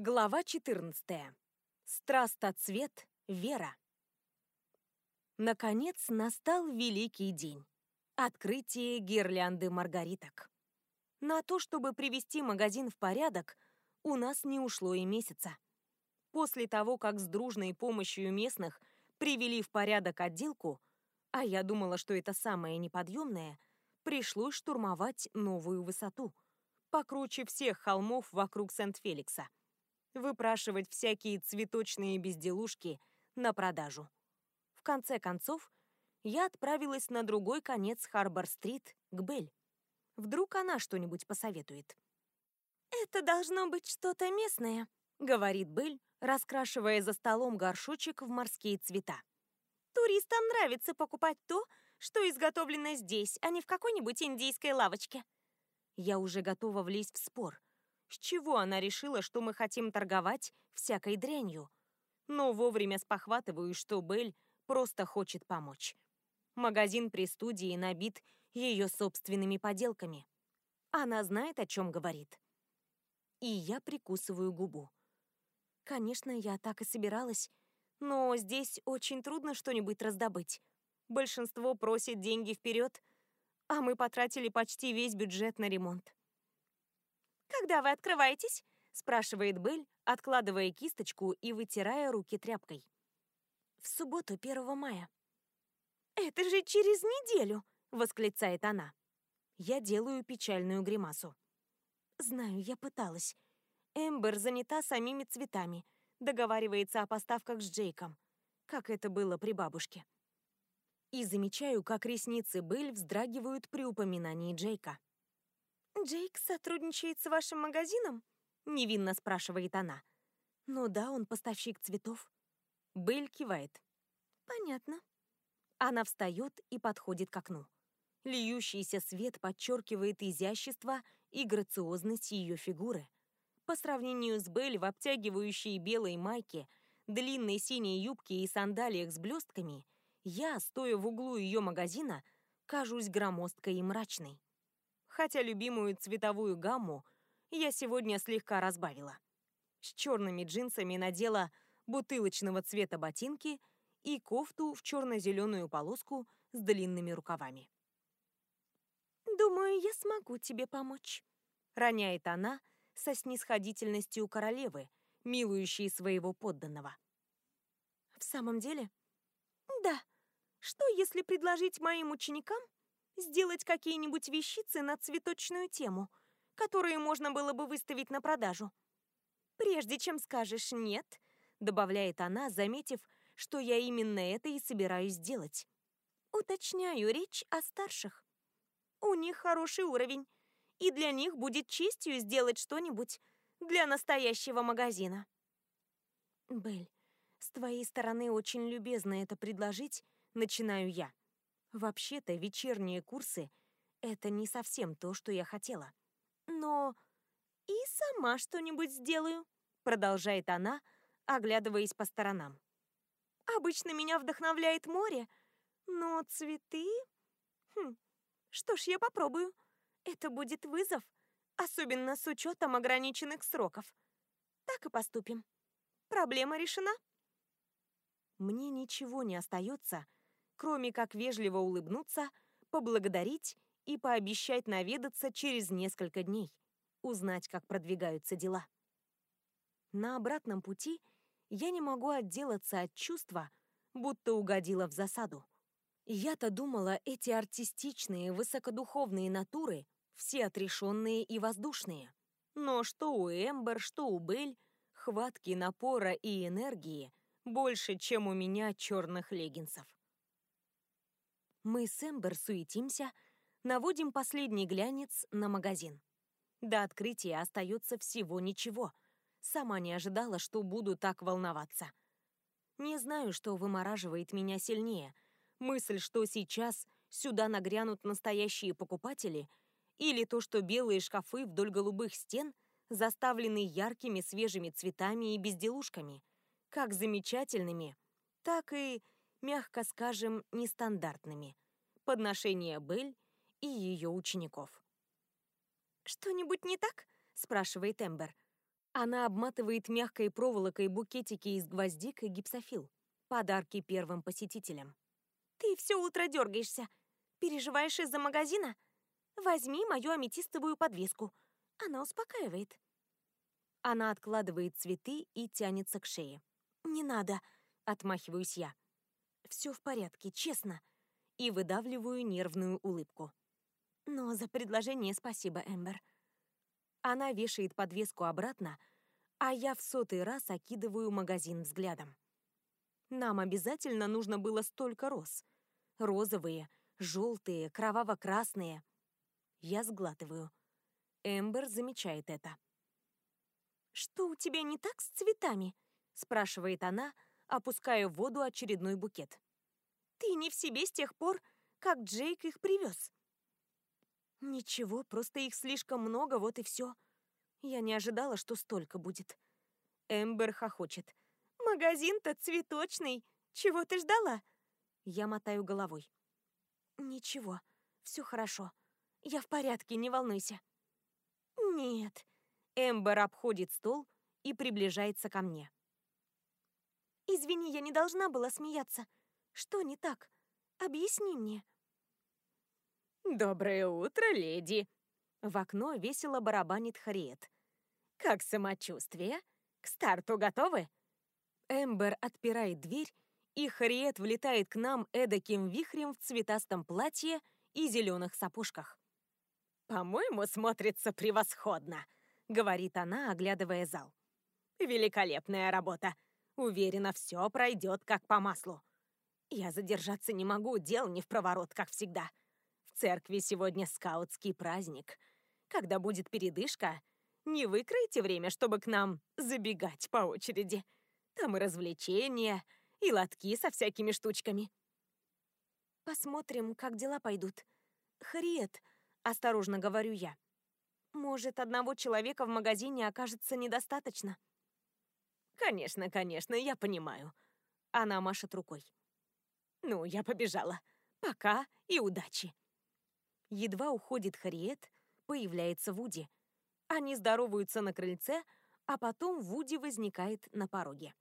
Глава 14. Страстоцвет Вера. Наконец настал великий день. Открытие гирлянды маргариток. На то, чтобы привести магазин в порядок, у нас не ушло и месяца. После того, как с дружной помощью местных привели в порядок отделку, а я думала, что это самое неподъемное, пришлось штурмовать новую высоту, покруче всех холмов вокруг Сент-Феликса выпрашивать всякие цветочные безделушки на продажу. В конце концов, я отправилась на другой конец Харбор-стрит, к Белль. Вдруг она что-нибудь посоветует. «Это должно быть что-то местное», — говорит Белль, раскрашивая за столом горшочек в морские цвета. «Туристам нравится покупать то, что изготовлено здесь, а не в какой-нибудь индийской лавочке». Я уже готова влезть в спор — с чего она решила, что мы хотим торговать всякой дрянью? Но вовремя спохватываю, что Белль просто хочет помочь. Магазин при студии набит ее собственными поделками. Она знает, о чем говорит. И я прикусываю губу. Конечно, я так и собиралась, но здесь очень трудно что-нибудь раздобыть. Большинство просит деньги вперед, а мы потратили почти весь бюджет на ремонт. «Когда вы открываетесь?» — спрашивает Белль, откладывая кисточку и вытирая руки тряпкой. «В субботу, 1 мая». «Это же через неделю!» — восклицает она. Я делаю печальную гримасу. Знаю, я пыталась. Эмбер занята самими цветами, договаривается о поставках с Джейком, как это было при бабушке. И замечаю, как ресницы Белль вздрагивают при упоминании Джейка. «Джейк сотрудничает с вашим магазином?» — невинно спрашивает она. «Ну да, он поставщик цветов». Белль кивает. «Понятно». Она встает и подходит к окну. Льющийся свет подчеркивает изящество и грациозность ее фигуры. По сравнению с Белль в обтягивающей белой майке, длинной синей юбке и сандалиях с блестками, я, стоя в углу ее магазина, кажусь громоздкой и мрачной хотя любимую цветовую гамму я сегодня слегка разбавила. С черными джинсами надела бутылочного цвета ботинки и кофту в черно-зеленую полоску с длинными рукавами. «Думаю, я смогу тебе помочь», — роняет она со снисходительностью королевы, милующей своего подданного. «В самом деле?» «Да. Что, если предложить моим ученикам сделать какие-нибудь вещицы на цветочную тему, которые можно было бы выставить на продажу. Прежде чем скажешь «нет», добавляет она, заметив, что я именно это и собираюсь сделать. Уточняю, речь о старших. У них хороший уровень, и для них будет честью сделать что-нибудь для настоящего магазина. Белль, с твоей стороны очень любезно это предложить, начинаю я. Вообще-то вечерние курсы — это не совсем то, что я хотела. Но и сама что-нибудь сделаю, продолжает она, оглядываясь по сторонам. Обычно меня вдохновляет море, но цветы... Хм, что ж, я попробую. Это будет вызов, особенно с учетом ограниченных сроков. Так и поступим. Проблема решена. Мне ничего не остается, кроме как вежливо улыбнуться, поблагодарить и пообещать наведаться через несколько дней, узнать, как продвигаются дела. На обратном пути я не могу отделаться от чувства, будто угодила в засаду. Я-то думала, эти артистичные, высокодуховные натуры все отрешенные и воздушные. Но что у Эмбер, что у Белль, хватки напора и энергии больше, чем у меня черных леггинсов. Мы с Эмбер суетимся, наводим последний глянец на магазин. До открытия остается всего ничего. Сама не ожидала, что буду так волноваться. Не знаю, что вымораживает меня сильнее. Мысль, что сейчас сюда нагрянут настоящие покупатели, или то, что белые шкафы вдоль голубых стен заставлены яркими свежими цветами и безделушками, как замечательными, так и мягко скажем, нестандартными. Подношения Белль и ее учеников. «Что-нибудь не так?» – спрашивает Эмбер. Она обматывает мягкой проволокой букетики из гвоздик и гипсофил. Подарки первым посетителям. «Ты все утро дергаешься. Переживаешь из-за магазина? Возьми мою аметистовую подвеску. Она успокаивает». Она откладывает цветы и тянется к шее. «Не надо», — отмахиваюсь я. «Все в порядке, честно». И выдавливаю нервную улыбку. «Но за предложение спасибо, Эмбер». Она вешает подвеску обратно, а я в сотый раз окидываю магазин взглядом. Нам обязательно нужно было столько роз. Розовые, желтые, кроваво-красные. Я сглатываю. Эмбер замечает это. «Что у тебя не так с цветами?» — спрашивает она, опуская в воду очередной букет. «Ты не в себе с тех пор, как Джейк их привез». «Ничего, просто их слишком много, вот и все. Я не ожидала, что столько будет». Эмбер хохочет. «Магазин-то цветочный. Чего ты ждала?» Я мотаю головой. «Ничего, все хорошо. Я в порядке, не волнуйся». «Нет». Эмбер обходит стол и приближается ко мне. «Извини, я не должна была смеяться. Что не так? Объясни мне». «Доброе утро, леди!» В окно весело барабанит Хариет. «Как самочувствие? К старту готовы?» Эмбер отпирает дверь, и Хариет влетает к нам эдаким вихрем в цветастом платье и зеленых сапожках. «По-моему, смотрится превосходно», — говорит она, оглядывая зал. «Великолепная работа. Уверена, все пройдет как по маслу. Я задержаться не могу, дел не в проворот, как всегда церкви сегодня скаутский праздник. Когда будет передышка, не выкройте время, чтобы к нам забегать по очереди. Там и развлечения, и лотки со всякими штучками. Посмотрим, как дела пойдут. Хриет, осторожно говорю я. Может, одного человека в магазине окажется недостаточно? Конечно, конечно, я понимаю. Она машет рукой. Ну, я побежала. Пока и удачи. Едва уходит Хариет, появляется Вуди. Они здороваются на крыльце, а потом Вуди возникает на пороге.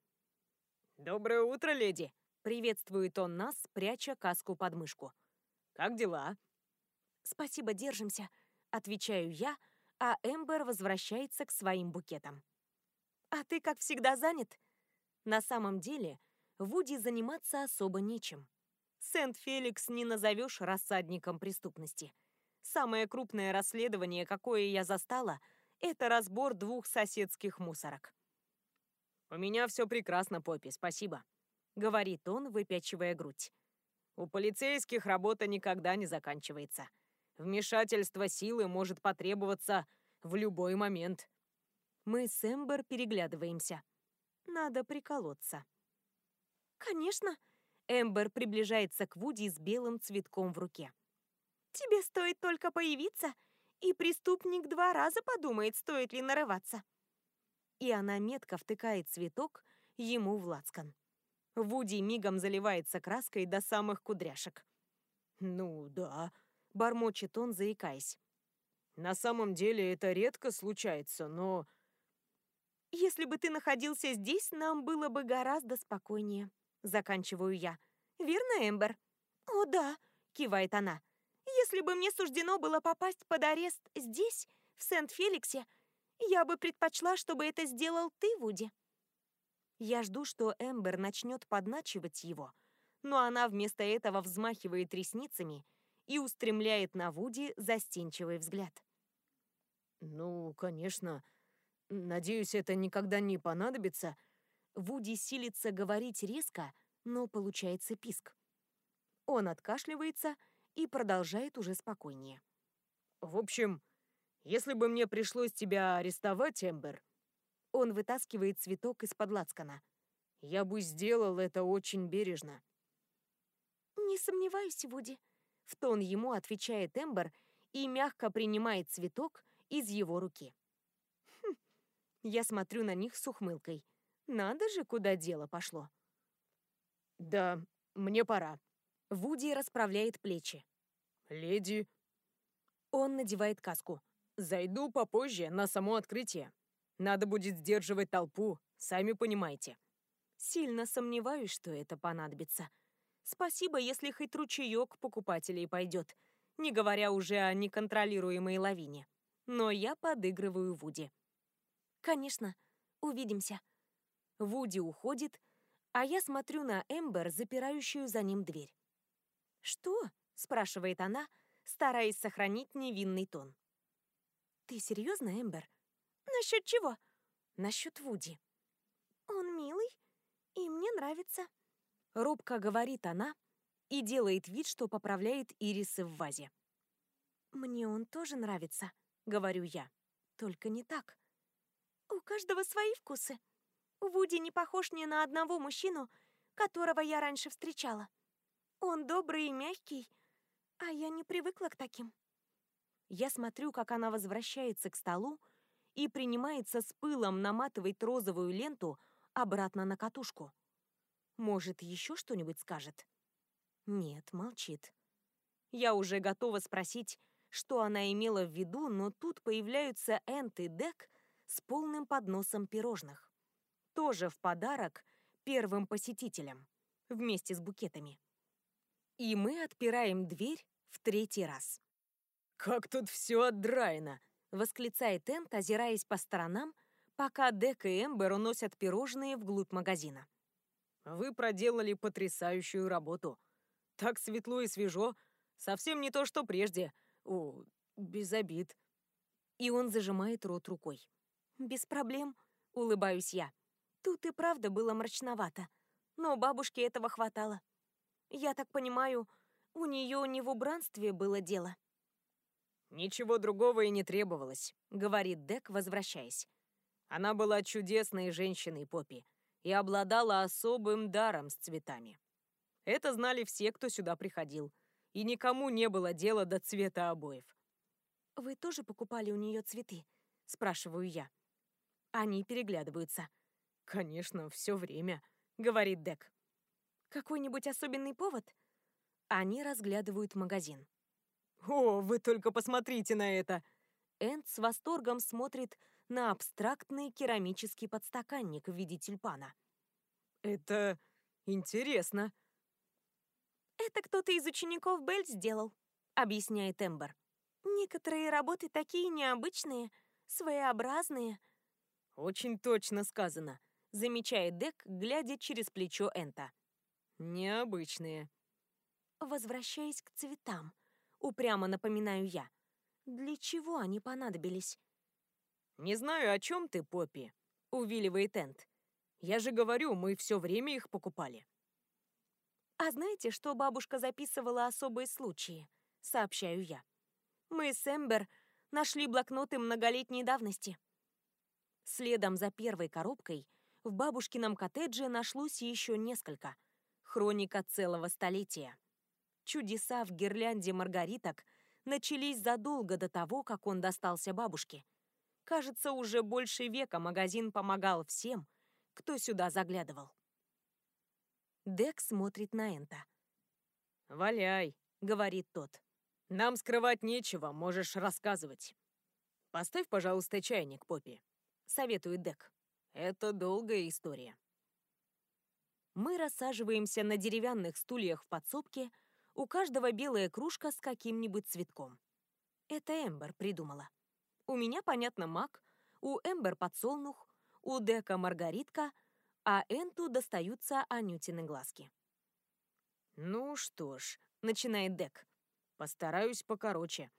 «Доброе утро, леди!» — приветствует он нас, пряча каску под мышку. «Как дела?» «Спасибо, держимся», — отвечаю я, а Эмбер возвращается к своим букетам. «А ты, как всегда, занят?» На самом деле, Вуди заниматься особо нечем. Сент-Феликс не назовешь рассадником преступности. Самое крупное расследование, какое я застала, это разбор двух соседских мусорок. «У меня все прекрасно, Поппи, спасибо», — говорит он, выпячивая грудь. «У полицейских работа никогда не заканчивается. Вмешательство силы может потребоваться в любой момент». Мы с Эмбер переглядываемся. Надо приколоться. «Конечно», Эмбер приближается к Вуди с белым цветком в руке. «Тебе стоит только появиться, и преступник два раза подумает, стоит ли нарываться». И она метко втыкает цветок ему в лацкан. Вуди мигом заливается краской до самых кудряшек. «Ну да», — бормочет он, заикаясь. «На самом деле это редко случается, но...» «Если бы ты находился здесь, нам было бы гораздо спокойнее», заканчиваю я. Верно, Эмбер? О, да, кивает она. Если бы мне суждено было попасть под арест здесь, в Сент-Феликсе, я бы предпочла, чтобы это сделал ты, Вуди. Я жду, что Эмбер начнет подначивать его, но она вместо этого взмахивает ресницами и устремляет на Вуди застенчивый взгляд. «Ну, конечно. Надеюсь, это никогда не понадобится», Вуди силится говорить резко, но получается писк. Он откашливается и продолжает уже спокойнее. «В общем, если бы мне пришлось тебя арестовать, Эмбер...» Он вытаскивает цветок из-под лацкана. «Я бы сделал это очень бережно». «Не сомневаюсь, Вуди», — в тон ему отвечает Эмбер и мягко принимает цветок из его руки. Я смотрю на них с ухмылкой. Надо же, куда дело пошло. Да, мне пора. Вуди расправляет плечи. Леди. Он надевает каску. Зайду попозже на само открытие. Надо будет сдерживать толпу, сами понимаете. Сильно сомневаюсь, что это понадобится. Спасибо, если хоть ручеек покупателей пойдет, не говоря уже о неконтролируемой лавине. Но я подыгрываю Вуди. Конечно, увидимся. Вуди уходит, а я смотрю на Эмбер, запирающую за ним дверь. «Что?» — спрашивает она, стараясь сохранить невинный тон. «Ты серьезно, Эмбер?» «Насчет чего?» «Насчет Вуди». «Он милый, и мне нравится», — робко говорит она и делает вид, что поправляет ирисы в вазе. «Мне он тоже нравится», — говорю я. «Только не так». «У каждого свои вкусы. Вуди не похож ни на одного мужчину, которого я раньше встречала. Он добрый и мягкий, а я не привыкла к таким». Я смотрю, как она возвращается к столу и принимается с пылом наматывать розовую ленту обратно на катушку. Может, еще что-нибудь скажет? Нет, молчит. Я уже готова спросить, что она имела в виду, но тут появляются Энт и Дек с полным подносом пирожных. Тоже в подарок первым посетителям, вместе с букетами. И мы отпираем дверь в третий раз. «Как тут все отдраено!» — восклицает Энт, озираясь по сторонам, пока Дек и Эмбер уносят пирожные вглубь магазина. «Вы проделали потрясающую работу. Так светло и свежо. Совсем не то, что прежде. О, без обид». И он зажимает рот рукой. «Без проблем», — улыбаюсь я. Тут и правда было мрачновато, но бабушке этого хватало. Я так понимаю, у нее не в убранстве было дело. «Ничего другого и не требовалось», — говорит Дек, возвращаясь. «Она была чудесной женщиной, Поппи, и обладала особым даром с цветами. Это знали все, кто сюда приходил, и никому не было дела до цвета обоев». «Вы тоже покупали у нее цветы?» — спрашиваю я. Они переглядываются. «Конечно, все время», — говорит Дек. «Какой-нибудь особенный повод?» Они разглядывают магазин. «О, вы только посмотрите на это!» Энд с восторгом смотрит на абстрактный керамический подстаканник в виде тюльпана. «Это интересно». «Это кто-то из учеников Белль сделал», — объясняет Эмбер. «Некоторые работы такие необычные, своеобразные». «Очень точно сказано», — замечает Дек, глядя через плечо Энта. «Необычные». Возвращаясь к цветам, Упрямо напоминаю я. Для чего они понадобились? «Не знаю, о чем ты, Поппи», — увиливает Энд. «Я же говорю, мы все время их покупали». «А знаете, что бабушка записывала особые случаи?» — сообщаю я. «Мы с Эмбер нашли блокноты многолетней давности». Следом за первой коробкой в бабушкином коттедже нашлось еще несколько. Хроника целого столетия. Чудеса в гирлянде маргариток начались задолго до того, как он достался бабушке. Кажется, уже больше века магазин помогал всем, кто сюда заглядывал. Дек смотрит на Энта. «Валяй», — говорит тот. «Нам скрывать нечего, можешь рассказывать. Поставь, пожалуйста, чайник, Поппи», — советует Дек. «Это долгая история». Мы рассаживаемся на деревянных стульях в подсобке, у каждого белая кружка с каким-нибудь цветком. Это Эмбер придумала. У меня, понятно, мак, у Эмбер подсолнух, у Дека маргаритка, а Энту достаются Анютины глазки. «Ну что ж», — начинает Дек, — «постараюсь покороче».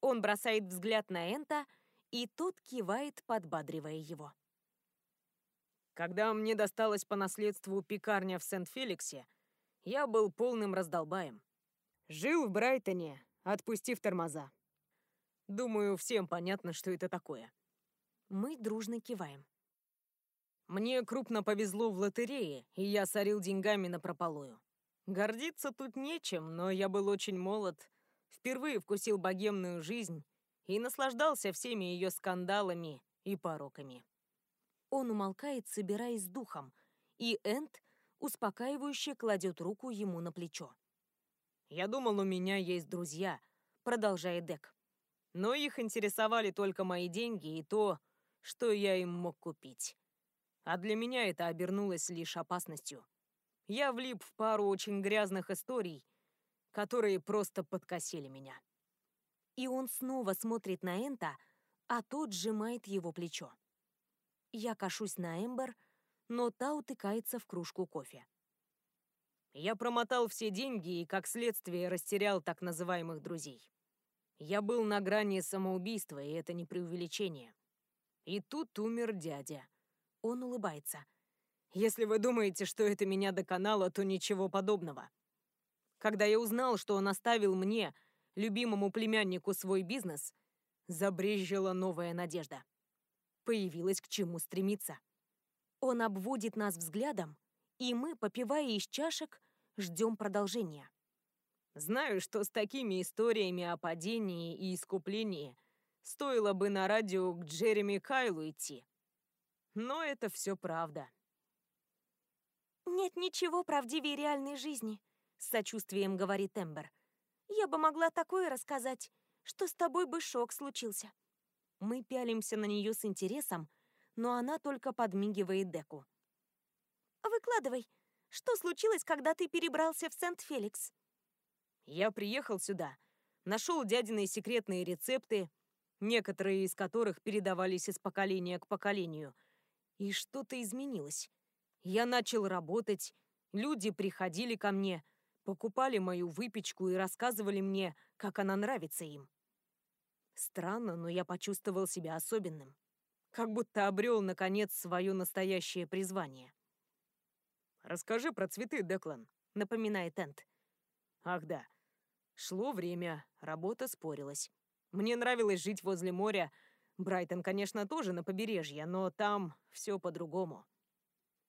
Он бросает взгляд на Энта, и тот кивает, подбадривая его. Когда мне досталась по наследству пекарня в Сент-Феликсе, я был полным раздолбаем. Жил в Брайтоне, отпустив тормоза. Думаю, всем понятно, что это такое. Мы дружно киваем. Мне крупно повезло в лотерее, и я сорил деньгами на прополую. Гордиться тут нечем, но я был очень молод, впервые вкусил богемную жизнь и наслаждался всеми ее скандалами и пороками. Он умолкает, собираясь духом, и Энд успокаивающе кладет руку ему на плечо. Я думал, у меня есть друзья, продолжает Дек. Но их интересовали только мои деньги и то, что я им мог купить. А для меня это обернулось лишь опасностью. Я влип в пару очень грязных историй, которые просто подкосили меня. И он снова смотрит на Энта, а тот сжимает его плечо. Я кашусь на Эмбер, но та утыкается в кружку кофе. Я промотал все деньги и, как следствие, растерял так называемых друзей. Я был на грани самоубийства, и это не преувеличение. И тут умер дядя. Он улыбается. Если вы думаете, что это меня доконало, то ничего подобного. Когда я узнал, что он оставил мне, любимому племяннику, свой бизнес, забрезжила новая надежда. Появилась к чему стремиться. Он обводит нас взглядом, и мы, попивая из чашек, ждем продолжения. Знаю, что с такими историями о падении и искуплении стоило бы на радио к Джереми Кайлу идти. Но это все правда. «Нет ничего правдивее реальной жизни», — с сочувствием говорит Эмбер. «Я бы могла такое рассказать, что с тобой бы шок случился». Мы пялимся на нее с интересом, но она только подмигивает Деку. «Выкладывай, что случилось, когда ты перебрался в Сент-Феликс?» Я приехал сюда, нашел дядиные секретные рецепты, некоторые из которых передавались из поколения к поколению. И что-то изменилось. Я начал работать, люди приходили ко мне, покупали мою выпечку и рассказывали мне, как она нравится им. Странно, но я почувствовал себя особенным. Как будто обрел, наконец, свое настоящее призвание. «Расскажи про цветы, Деклан», — напоминает Энт. «Ах да, Шло время, работа спорилась. Мне нравилось жить возле моря. Брайтон, конечно, тоже на побережье, но там все по-другому.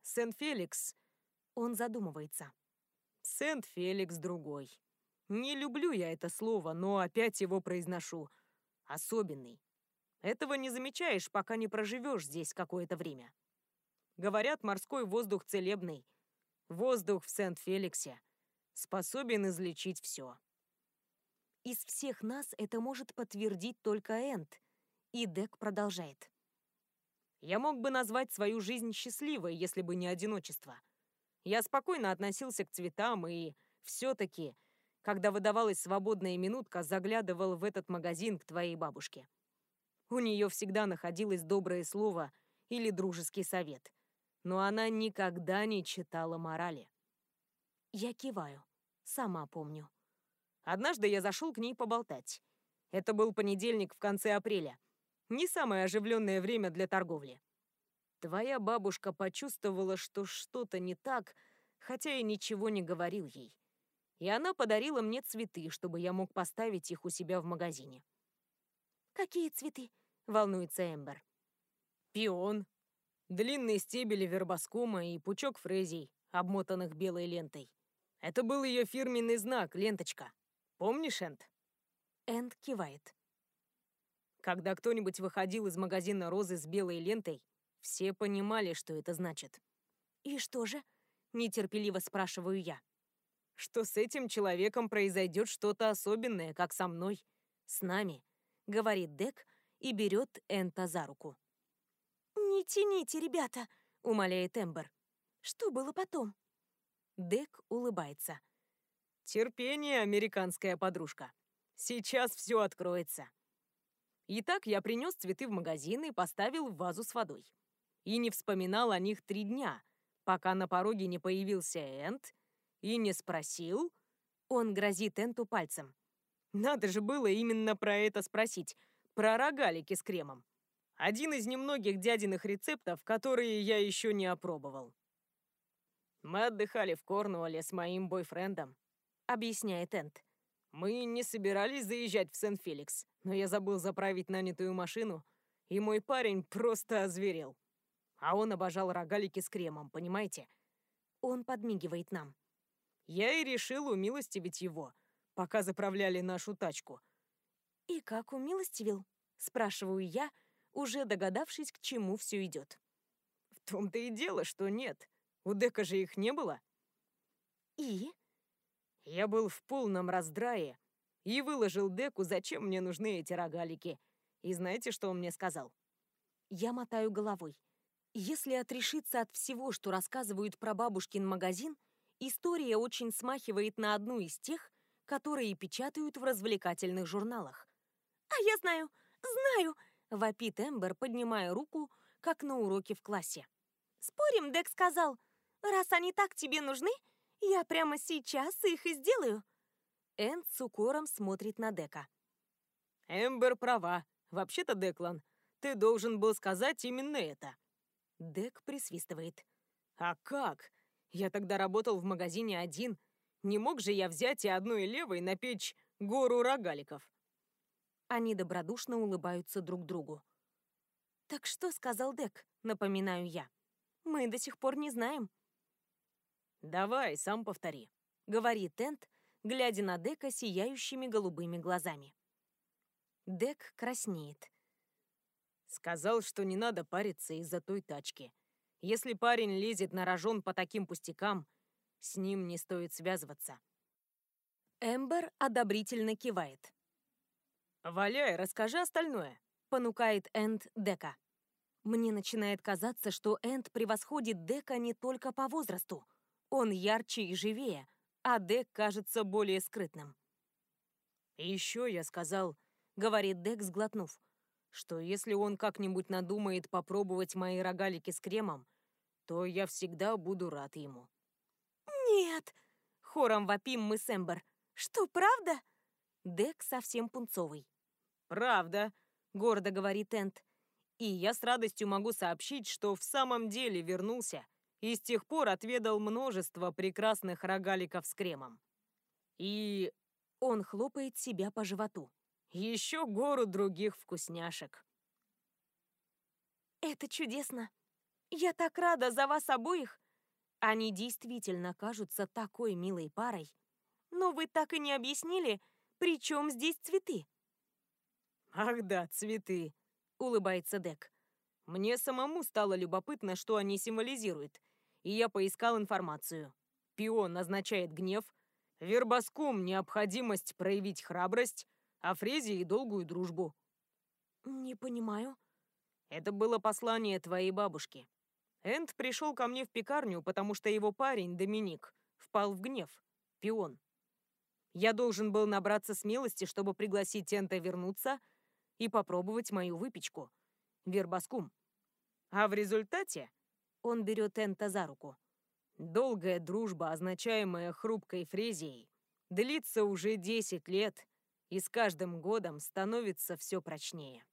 Сент-Феликс... Он задумывается. Сент-Феликс другой. Не люблю я это слово, но опять его произношу. Особенный. Этого не замечаешь, пока не проживешь здесь какое-то время. Говорят, морской воздух целебный. Воздух в Сент-Феликсе способен излечить все. Из всех нас это может подтвердить только Энд. И Дек продолжает. Я мог бы назвать свою жизнь счастливой, если бы не одиночество. Я спокойно относился к цветам и все-таки, когда выдавалась свободная минутка, заглядывал в этот магазин к твоей бабушке. У нее всегда находилось доброе слово или дружеский совет, но она никогда не читала морали. Я киваю. Сама помню. Однажды я зашел к ней поболтать. Это был понедельник в конце апреля. Не самое оживленное время для торговли. Твоя бабушка почувствовала, что что-то не так, хотя и ничего не говорил ей. И она подарила мне цветы, чтобы я мог поставить их у себя в магазине. «Какие цветы?» — волнуется Эмбер. Пион, длинный стебель вербоскома и пучок фрезий, обмотанных белой лентой. Это был ее фирменный знак, ленточка. Помнишь, Энд?» Энд кивает. Когда кто-нибудь выходил из магазина розы с белой лентой, все понимали, что это значит. «И что же?» — нетерпеливо спрашиваю я. «Что с этим человеком произойдет что-то особенное, как со мной, с нами», — говорит Дек и берет Энта за руку. «Не тяните, ребята», — умоляет Эмбер. «Что было потом?» Дек улыбается. Терпение, американская подружка. Сейчас все откроется. Итак, я принес цветы в магазин и поставил в вазу с водой. И не вспоминал о них три дня, пока на пороге не появился Энт и не спросил... Он грозит Энту пальцем. Надо же было именно про это спросить, про рогалики с кремом. Один из немногих дядиных рецептов, которые я еще не опробовал. Мы отдыхали в Корнуолле с моим бойфрендом, — объясняет Энт. «Мы не собирались заезжать в Сент-Феликс, но я забыл заправить нанятую машину, и мой парень просто озверел. А он обожал рогалики с кремом, понимаете?» Он подмигивает нам. Я и решил умилостивить его, пока заправляли нашу тачку. «И как умилостивил?» — спрашиваю я, уже догадавшись, к чему все идет. В том-то и дело, что нет. У Дека же их не было. «И?» Я был в полном раздрае и выложил Деку, зачем мне нужны эти рогалики. И знаете, что он мне сказал? Я мотаю головой. Если отрешиться от всего, что рассказывают про бабушкин магазин, история очень смахивает на одну из тех, которые печатают в развлекательных журналах. «А я знаю, знаю!» — вопит Эмбер, поднимая руку, как на уроке в классе. «Спорим, Дек сказал, раз они так тебе нужны, я прямо сейчас их и сделаю!» Энд с укором смотрит на Дека. «Эмбер права. Вообще-то, Деклан, ты должен был сказать именно это». Дек присвистывает. «А как? Я тогда работал в магазине один. Не мог же я взять и одной левой напечь гору рогаликов?» Они добродушно улыбаются друг другу. «Так что сказал Дек?» — напоминаю я. «Мы до сих пор не знаем». «Давай, сам повтори», — говорит Энд, глядя на Дека сияющими голубыми глазами. Дек краснеет. Сказал, что не надо париться из-за той тачки. Если парень лезет на рожон по таким пустякам, с ним не стоит связываться. Эмбер одобрительно кивает. «Валяй, расскажи остальное», — понукает Энд Дека. Мне начинает казаться, что Энд превосходит Дека не только по возрасту. Он ярче и живее, а Дек кажется более скрытным. «И еще я сказал», — говорит Дек, сглотнув, что если он как-нибудь надумает попробовать мои рогалики с кремом, то я всегда буду рад ему. «Нет!» — хором вопим мы с Эмбер. «Что, правда?» Дек совсем пунцовый. «Правда», — гордо говорит Энд. «И я с радостью могу сообщить, что в самом деле вернулся и с тех пор отведал множество прекрасных рогаликов с кремом. И...» Он хлопает себя по животу еще гору других вкусняшек. Это чудесно. Я так рада за вас обоих. Они действительно кажутся такой милой парой. Но вы так и не объяснили, при чем здесь цветы. Ах да, цветы, улыбается Дек. Мне самому стало любопытно, что они символизируют, и я поискал информацию. Пион означает гнев, вербоскум — необходимость проявить храбрость, о Фрезе и долгую дружбу». «Не понимаю». «Это было послание твоей бабушки. Энд пришел ко мне в пекарню, потому что его парень, Доминик, впал в гнев. Пион. Я должен был набраться смелости, чтобы пригласить Энта вернуться и попробовать мою выпечку. Вербаскум. А в результате он берет Энта за руку. Долгая дружба, означаемая хрупкой фрезией, длится уже 10 лет, и с каждым годом становится все прочнее.